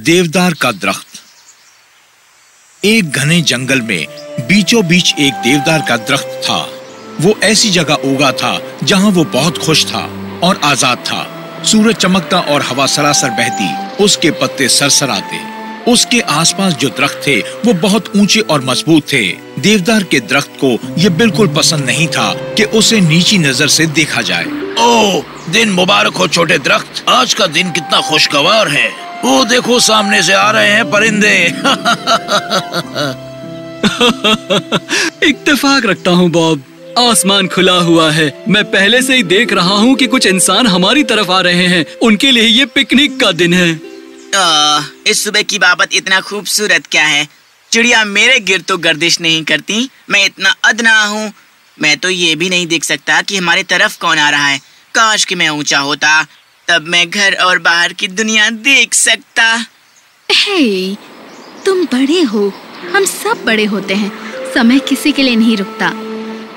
देवदार का दरख्त। एक घने जंगल में बीचों बीच एक देवदार का दरख्त था। वो ऐसी जगह उगा था जहाँ वो बहुत खुश था और आज़ाद था। सूरज चमकता और हवा सरासर बहती, उसके पत्ते सरसराते। उसके आसपास जो दरख्त थे, वो बहुत ऊँचे और मज़बूत थे। देवदार के दरख्त को ये बिल्कुल पसंद नहीं था कि उसे नीची नज़र से देखा जाए। ओ दिन मुबारक हो छोटे दरख्त। आज का दिन कितना खुशगवार है। वो देखो सामने से आ रहे हैं परिंदे। इत्तेफाक रखता हूँ बॉब। आसमान खुला हुआ है। मैं पहले से ही देख रहा हूँ कि कुछ इंसान हमारी तरफ़ आ रहे हैं। उनके लिए ये पिकनिक का दिन है। आ, इस सुबह की बाबत इतना खूबसूरत क्या है? चिड़िया मेरे गिर तो गर्दिश नहीं करती। मैं इतना अदना हूँ। मैं तो ये भी नहीं देख सकता कि हमारे तरफ़ कौन आ रहा है। काश कि मैं ऊँचा होता तब मैं घर और बाहर की दुनिया देख सकता। हे, तुम बड़े हो। हम सब बड़े होते हैं। समय किसी के लिए नहीं रुकता।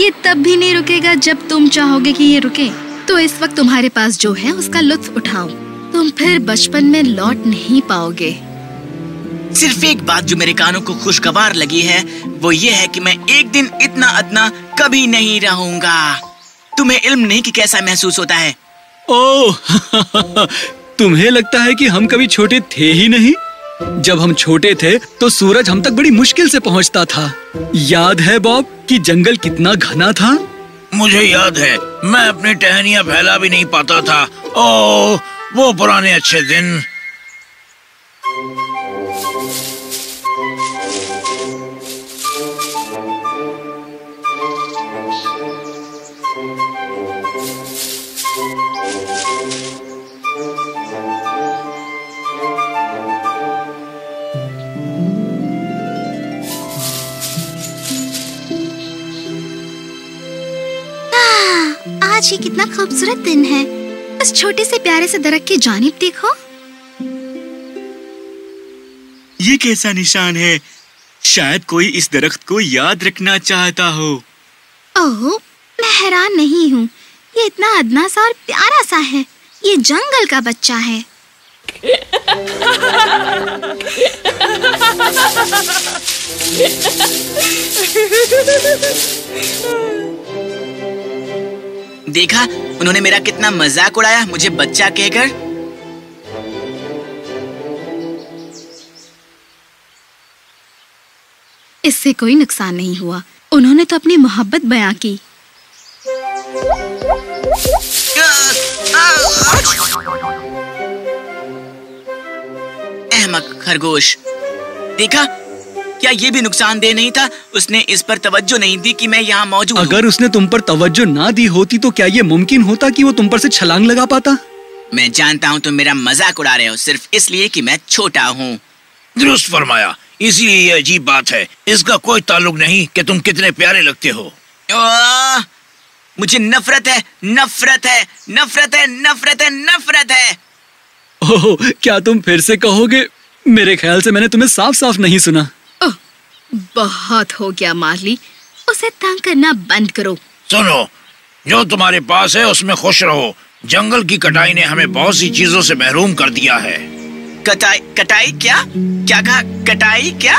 ये तब भी नहीं रुकेगा जब तुम चाहोगे कि ये रुके। तो इस वक्त तुम्हारे पास जो है उसका लुत्फ उठाओ। तुम फिर बचपन में लौट नहीं पाओगे। सिर्फ़ एक बात जो मेरे कानों को खुशगवार लगी है वो ये है कि मैं एक दिन इतना अदना कभी नहीं रहूँगा। तुम्हें इल्म नहीं कि कैसा महसूस होता है। ओह, तुम्हें लगता है कि हम कभी छोटे थे ही नहीं? जब हम छोटे थे तो सूरज हम तक बड़ी मुश्किल से पहुँचता था। याद है बॉब, कि जंगल कितना घना था? मुझे याद है, मैं अपनी टहनियाँ फैला भी नहीं पाता था। ओ वो पुराने अच्छे दिन। आज ये कितना खूबसूरत दिन है। उस छोटे से प्यारे से दरख्त की जानिब देखो। ये कैसा निशान है? शायद कोई इस दरख्त को याद रखना चाहता हो। ओह मैं हैरान नहीं हूँ। ये इतना अदना सा और प्यारा सा है। ये जंगल का बच्चा है। देखा? उन्होंने मेरा कितना मज़ाक उड़ाया मुझे बच्चा कहकर। इससे कोई नुकसान नहीं हुआ। उन्होंने तो अपनी मोहब्बत बयां की। अहमक खरगोश। देखा? क्या ये भी नुकसानदेह नहीं था? उसने इस पर तवज्जो नहीं दी कि मैं यहाँ मौजूद हूँ। अगर उसने तुम पर तवज्जो ना दी होती तो क्या ये मुमकिन होता कि वो तुम पर से छलांग लगा पाता? मैं जानता हूँ तुम मेरा मज़ाक उड़ा रहे हो सिर्फ़ इसलिए कि मैं छोटा हूँ। दुरुस्त फरमाया इसीलिए ये अजीब बात है। इसका कोई ताल्लुक नहीं कि तुम कितने प्यारे लगते हो। मुझे नफरत है नफरत है नफरत है नफरत है नफरत है। ओह क्या तुम फिर से कहोगे मेरे ख्याल से मैंने तुम्हें साफ़ साफ़ नहीं सुना। बहुत हो गया मार्ली। उसे तंग करना बंद करो। सुनो जो तुम्हारे पास है उसमें खुश रहो। जंगल की कटाई ने हमें बहुत सी चीज़ों से महरूम कर दिया है। कटाई कटाई क्या? क्या कहा? कटाई क्या?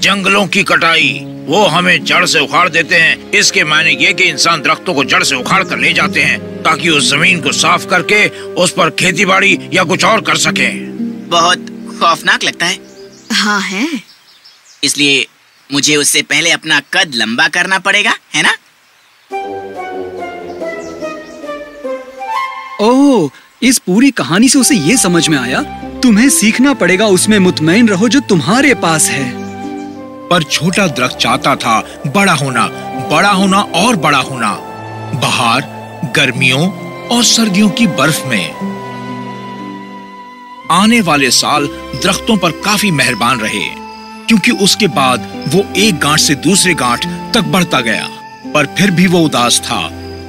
जंगलों की कटाई वो हमें जड़ से उखाड़ देते हैं। इसके मायने ये कि इंसान दरख्तों को जड़ से उखाड़ कर ले जाते हैं ताकि उस ज़मीन को साफ़ करके उस पर खेती बाड़ी या कुछ और कर सके। बहुत खौफनाक लगता है। हाँ है। इसलिए मुझे उससे पहले अपना कद लंबा करना पड़ेगा है ना? ओह इस पूरी कहानी से उसे ये समझ में आया तुम्हें सीखना पड़ेगा उसमें मुतमईन रहो जो तुम्हारे पास है। पर छोटा दरख्त चाहता था बड़ा होना बड़ा होना और बड़ा होना बाहर गर्मियों और सर्दियों की बर्फ़ में। आने वाले साल दरख्तों पर काफ़ी मेहरबान रहे। क्योंकि उसके बाद वो एक गांठ से दूसरे गांठ तक बढ़ता गया। पर फिर भी वो उदास था।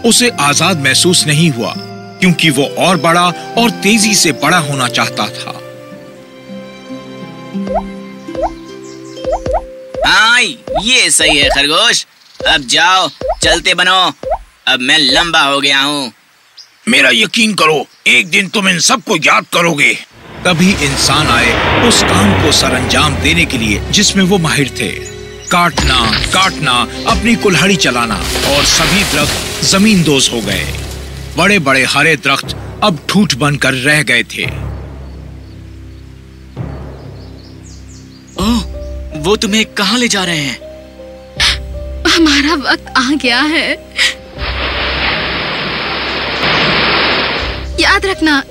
उसे आज़ाद महसूस नहीं हुआ क्योंकि वो और बड़ा और तेज़ी से बड़ा होना चाहता था। हाँ ये सही है खरगोश। अब जाओ चलते बनो। अब मैं लंबा हो गया हूँ। मेरा यकीन करो एक दिन तुम इन सबको याद करोगे। तभी इंसान आए उस काम को सरंजाम देने के लिए जिसमें वो माहिर थे। काटना काटना अपनी कुल्हाड़ी चलाना और सभी दरख्त ज़मीन दोज हो गए। बड़े बड़े हरे दरख्त अब ठूठ बनकर रह गए थे। ओह वो तुम्हें कहाँ ले जा रहे हैं? हमारा वक्त आ गया है। याद रखना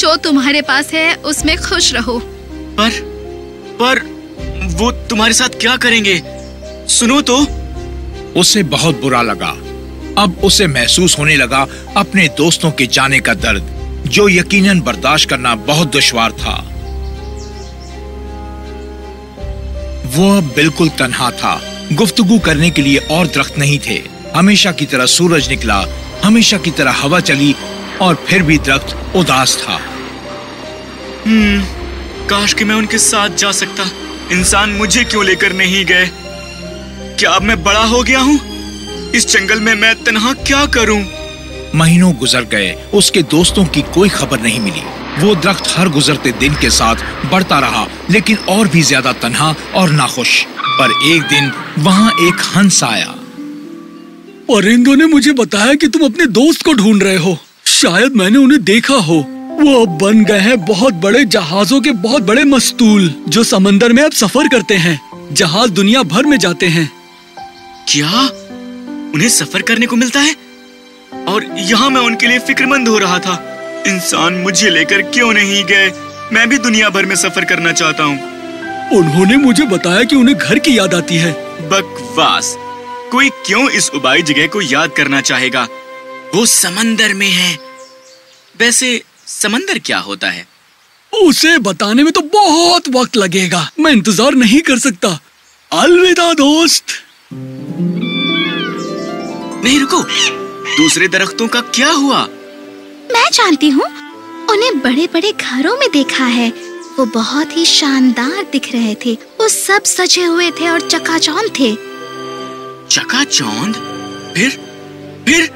जो तुम्हारे पास है उसमें खुश रहो। पर पर वो तुम्हारे साथ क्या करेंगे? सुनो तो। उसे बहुत बुरा लगा। अब उसे महसूस होने लगा अपने दोस्तों के जाने का दर्द जो यकीनन बर्दाश्त करना बहुत दुश्वार था। वो अब बिल्कुल तन्हा था। गुफ्तगू करने के लिए और दरख्त नहीं थे। हमेशा की तरह सूरज निकला हमेशा की तरह हवा चली और फिर भी दरख्त उदास था। काश कि मैं उनके साथ जा सकता। इंसान मुझे क्यों लेकर नहीं गए? क्या अब मैं बड़ा हो गया हूँ? इस जंगल में मैं तन्हा क्या करूँ? महीनों गुजर गए उसके दोस्तों की कोई खबर नहीं मिली। वो दरख्त हर गुजरते दिन के साथ बढ़ता रहा लेकिन और भी ज़्यादा तनहा और नाखुश। पर एक दिन वहाँ एक हंस आया। परिंदों ने मुझे बताया कि तुम अपने दोस्त को ढूंढ रहे हो। शायद मैंने उन्हें देखा हो। वो बन गए हैं बहुत बड़े जहाजों के बहुत बड़े मस्तूल, जो समंदर में अब सफ़र करते हैं। जहाज़ दुनिया भर में जाते हैं। क्या उन्हें सफ़र करने को मिलता है? और यहाँ मैं उनके लिए फिक्रमंद हो रहा था। इंसान मुझे लेकर क्यों नहीं गए? मैं भी दुनिया भर में सफ़र करना चाहता हूँ। उन्होंने मुझे बताया कि उन्हें घर की याद आती है। बकवास! कोई क्यों इस उबाई जगह को याद करना चाहेगा? वो समंदर में है। वैसे समंदर क्या होता है? उसे बताने में तो बहुत वक्त लगेगा। मैं इंतज़ार नहीं कर सकता। अलविदा दोस्त। नहीं रुको। दूसरे दरख्तों का क्या हुआ? मैं जानती हूँ उन्हें बड़े बड़े घरों में देखा है। वो बहुत ही शानदार दिख रहे थे। वो सब सजे हुए थे और चकाचौंध थे। चकाचौंध? फिर? फिर?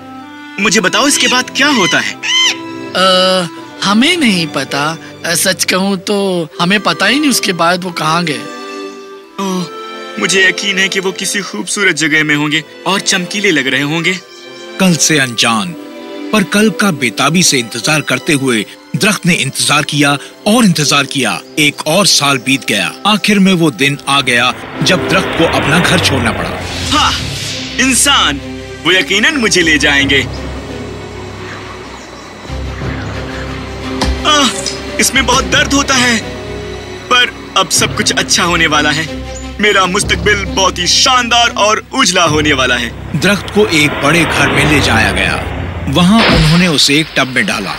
मुझे बताओ इसके बाद क्या होता है? आ, हमें नहीं पता। सच कहूँ तो हमें पता ही नहीं उसके बाद वो कहाँ गए। ओह, मुझे यकीन है कि वो किसी खूबसूरत जगह में होंगे और चमकीले लग रहे होंगे। कल से अनजान पर कल का बेताबी से इंतज़ार करते हुए दरख्त ने इंतज़ार किया और इंतज़ार किया। एक और साल बीत गया। आखिर में वो दिन आ गया जब दरख्त को अपना घर छोड़ना पड़ा। हाँ इंसान वो यकीनन मुझे ले जाएँगे। आह, इसमें बहुत दर्द होता है। पर अब सब कुछ अच्छा होने वाला है। मेरा मुस्तकबिल बहुत ही शानदार और उजला होने वाला है। दरख्त को एक बड़े घर में ले जाया गया। वहाँ उन्होंने उसे एक टब में डाला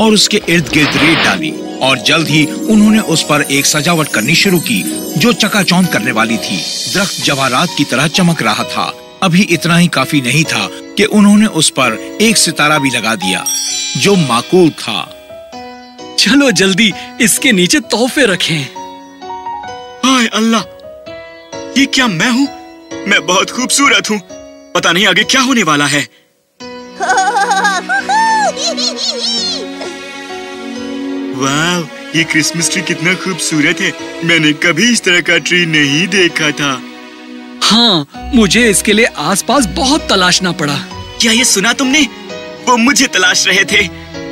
और उसके इर्द गिर्द रेत डाली और जल्द ही उन्होंने उस पर एक सजावट करनी शुरू की जो चकाचौंध करने वाली थी। दरख्त जवाहरात की तरह चमक रहा था। अभी इतना ही काफ़ी नहीं था कि उन्होंने उस पर एक सितारा भी लगा दिया जो माकूल था। चलो जल्दी इसके नीचे तोहफे रखें। हाय अल्लाह ये क्या मैं हूँ? मैं बहुत खूबसूरत हूँ। पता नहीं आगे क्या होने वाला है। वाह ये क्रिसमस ट्री कितना खूबसूरत है। मैंने कभी इस तरह का ट्री नहीं देखा था। हाँ मुझे इसके लिए आसपास बहुत तलाशना पड़ा। क्या ये सुना तुमने? वो मुझे तलाश रहे थे।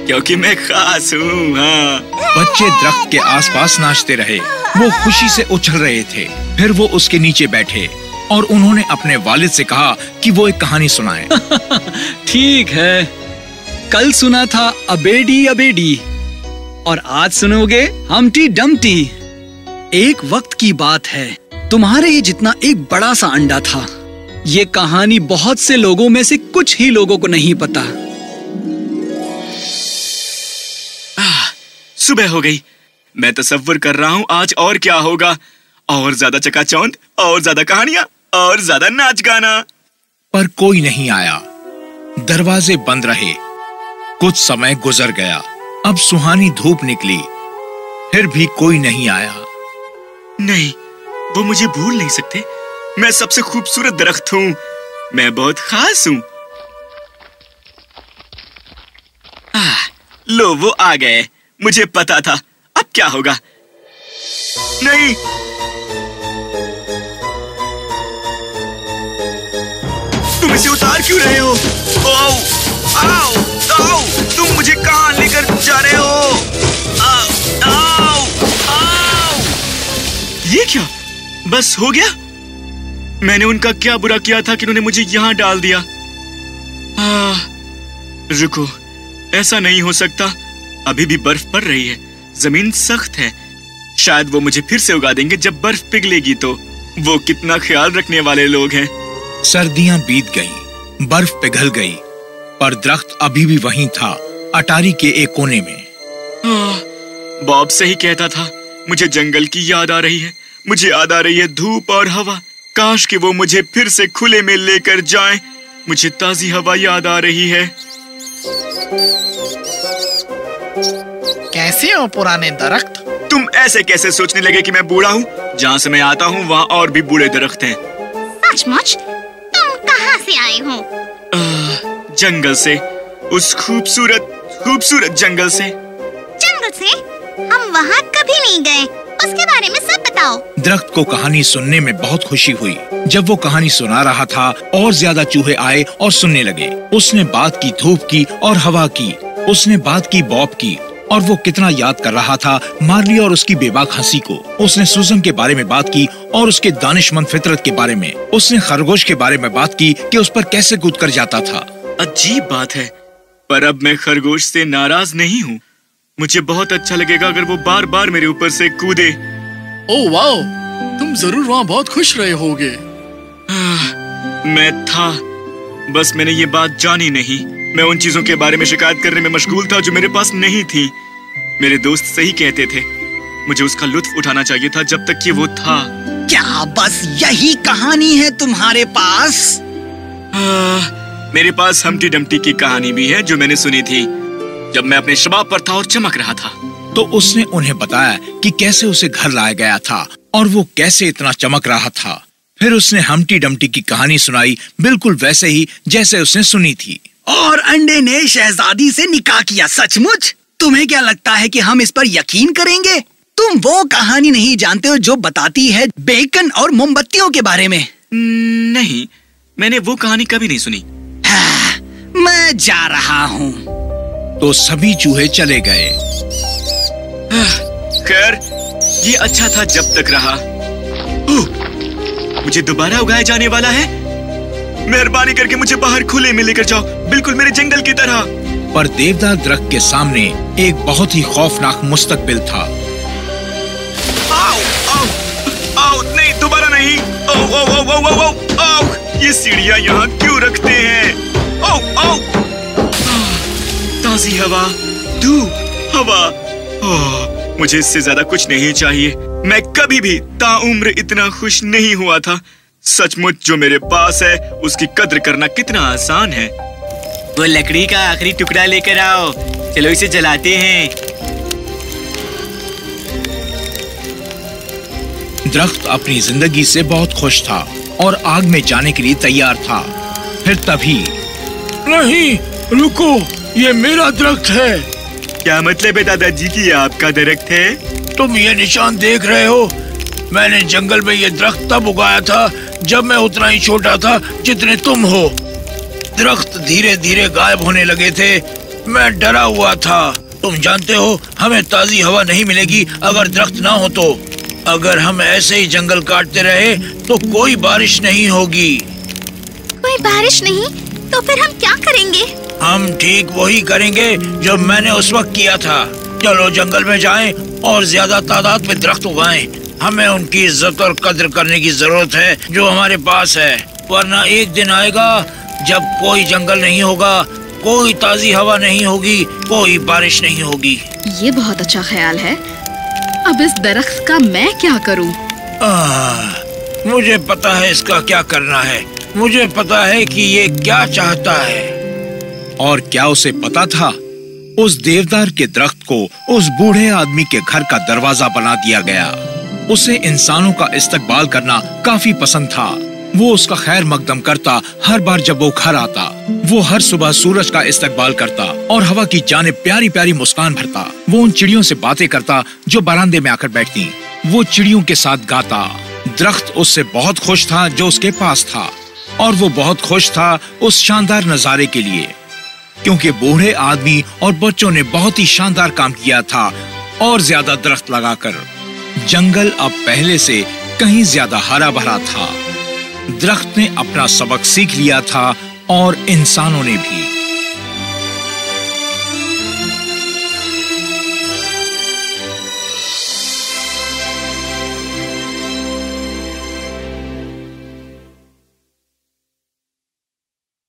क्योंकि मैं खास हूँ हाँ। बच्चे दरख्त के आसपास नाचते रहे। वो खुशी से उछल रहे थे। फिर वो उसके नीचे बैठे और उन्होंने अपने वालिद से कहा कि वो एक कहानी सुनाए। ठीक है। कल सुना था अबेडी अबेडी। और आज सुनोगे हमटी डमटी। एक वक्त की बात है। तुम्हारे ही जितना एक बड़ा सा अंडा था। ये कहानी बहुत से लोगों में से कुछ ही लोगों को नहीं पता। सुबह हो गई। मैं तस्वर कर रहा हूँ आज और क्या होगा? और ज़्यादा चकाचौंध और ज़्यादा कहानियाँ और ज़्यादा नाच गाना। पर कोई नहीं आया। दरवाजे बंद रहे। कुछ समय गुजर गया। अब सुहानी धूप निकली। फिर भी कोई नहीं आया। नहीं वो मुझे भूल नहीं सकते। मैं सबसे खूबसूरत दरख्त हूँ। मैं बहुत खास हूँ। लो वो आ गए। मुझे पता था। अब क्या होगा? नहीं। तुम इसे उतार क्यों रहे हो? आओ, आओ, आओ, तुम मुझे कहाँ लेकर जा रहे हो? आओ, आओ, आओ। ये क्या? बस हो गया? मैंने उनका क्या बुरा किया था कि उन्होंने मुझे यहाँ डाल दिया? आ, रुको। ऐसा नहीं हो सकता। अभी भी बर्फ़ पड़ रही है। ज़मीन सख्त है। शायद वो मुझे फिर से उगा देंगे जब बर्फ़ पिघलेगी तो। वो कितना ख्याल रखने वाले लोग हैं। सर्दियाँ बीत गईं, बर्फ़ पिघल गई पर दरख्त अभी भी वहीं था अटारी के एक कोने में। बॉब सही कहता था मुझे जंगल की याद आ रही है मुझे याद आ रही है धूप और हवा। काश कि वो मुझे फिर से खुले में लेकर जाएँ। मुझे ताजी हवा याद आ रही है। कैसे हो पुराने दरख्त? तुम ऐसे कैसे सोचने लगे कि मैं बूढ़ा हूँ? जहाँ से मैं आता हूँ वहाँ और भी बूढ़े दरख्त हैं। सचमुच? तुम कहाँ से आए हो? जंगल से। उस खूबसूरत खूबसूरत जंगल से। जंगल से? हम वहाँ कभी नहीं गए। उसके बारे में सब बताओ। दरख्त को कहानी सुनने में बहुत खुशी हुई। जब वो कहानी सुना रहा था और ज़्यादा चूहे आए और सुनने लगे। उसने बात की धूप की और हवा की। उसने बात की बॉब की और वो कितना याद कर रहा था मार्ली और उसकी बेबाक हँसी को। उसने सुजन के बारे में बात की और उसके दानिशमंद फितरत के बारे में। उसने खरगोश के बारे में बात की कि उस पर कैसे कूद कर जाता था। अजीब बात है पर अब मैं खरगोश से नाराज़ नहीं हूँ। मुझे बहुत अच्छा लगेगा अगर वो बार बार मेरे ऊपर से कूदे। Oh wow! तुम ज़रूर वहाँ बहुत खुश रहे होगे। आह, मैं था बस मैंने ये बात जानी नहीं। मैं उन चीज़ों के बारे में शिकायत करने में मशगूल था जो मेरे पास नहीं थी। मेरे दोस्त सही कहते थे। मुझे उसका लुत्फ उठाना चाहिए था जब तक कि वो था। क्या बस यही कहानी है तुम्हारे पास? आह, मेरे पास हमटी डमटी की कहानी भी है जो मैंने सुनी थी। जब मैं अपने शबाब पर था और चमक रहा था। तो उसने उन्हें बताया कि कैसे उसे घर लाया गया था और वो कैसे इतना चमक रहा था। फिर उसने हमटी डमटी की कहानी सुनाई बिल्कुल वैसे ही जैसे उसने सुनी थी। और अंडे ने शहजादी से निकाह किया सचमुच? तुम्हें क्या लगता है कि हम इस पर यकीन करेंगे? तुम वो कहानी नहीं जानते हो जो बताती है बेकन और मोमबत्तियों के बारे में। नहीं मैंने वो कहानी कभी नहीं सुनी। हाँ, मैं जा रहा हूँ। तो सभी चूहे चले गए। आह, खैर ये अच्छा था जब तक रहा। ओह, मुझे दोबारा उगाया जाने वाला है? मेहरबानी करके मुझे बाहर खुले में लेकर जाओ। बिल्कुल मेरे जंगल की तरह। पर देवदार दरख्त के सामने एक बहुत ही खौफनाक मुस्तकबिल था। आओ आओ आओ नहीं दोबारा नहीं। आओ आओ आओ आओ आओ आओ आओ ये सीढ़ियाँ यहाँ क्यों रखते हैं? आओ आओ ताजी हवा धूप हवा। आह, मुझे इससे ज़्यादा कुछ नहीं चाहिए। मैं कभी भी ताउम्र इतना खुश नहीं हुआ था। सचमुच जो मेरे पास है उसकी कद्र करना कितना आसान है। वो लकड़ी का आखिरी टुकड़ा लेकर आओ। चलो इसे जलाते हैं। दरख्त अपनी ज़िंदगी से बहुत खुश था और आग में जाने के लिए तैयार था। फिर तभी नहीं रुको ये मेरा दरख्त है। क्या मतलब है दादाजी की आपका दरख्त है? तुम ये निशान देख रहे हो? मैंने जंगल में ये दरख्त तब उगाया था जब मैं उतना ही छोटा था जितने तुम हो। दरख्त धीरे धीरे गायब होने लगे थे। मैं डरा हुआ था। तुम जानते हो हमें ताजी हवा नहीं मिलेगी अगर दरख्त ना हो तो। अगर हम ऐसे ही जंगल काटते रहे तो कोई बारिश नहीं होगी। कोई बारिश नहीं? तो फिर हम क्या करेंगे? हम ठीक वही करेंगे जो मैंने उस वक्त किया था। चलो जंगल में जाएँ और ज़्यादा तादाद में दरख्त उगाएँ। हमें उनकी इज़्ज़त और कद्र करने की ज़रूरत है जो हमारे पास है। वरना एक दिन आएगा जब कोई जंगल नहीं होगा कोई ताजी हवा नहीं होगी कोई बारिश नहीं होगी। ये बहुत अच्छा ख्याल है। अब इस दरख्त का मैं क्या करूँ? मुझे पता है इसका क्या करना है। मुझे पता है कि ये क्या चाहता है। और क्या उसे पता था? उस देवदार के दरख्त को उस बूढ़े आदमी के घर का दरवाज़ा बना दिया गया। उसे इंसानों का इस्तकबाल करना काफ़ी पसंद था। वो उसका खैर मकदम करता, हर बार जब वो घर आता, वो हर सुबह सूरज का इस्तकबाल करता और हवा की जाने प्यारी प्यारी मुस्कान भरता। वो उन चिड़ियों से बातें करता जो बरामदे में आकर बैठती। वो चिड़ियों के साथ गाता। दरख्त उससे बहुत खुश था जो उसके पास था और वो बहुत खुश था उस शानदार नजारे के लिए। क्योंकि बूढ़े आदमी और बच्चों ने बहुत ही शानदार काम किया था और ज़्यादा दरख्त लगाकर। जंगल अब पहले से कहीं ज़्यादा हरा भरा था। दरख्त ने अपना सबक सीख लिया था और इंसानों ने भी।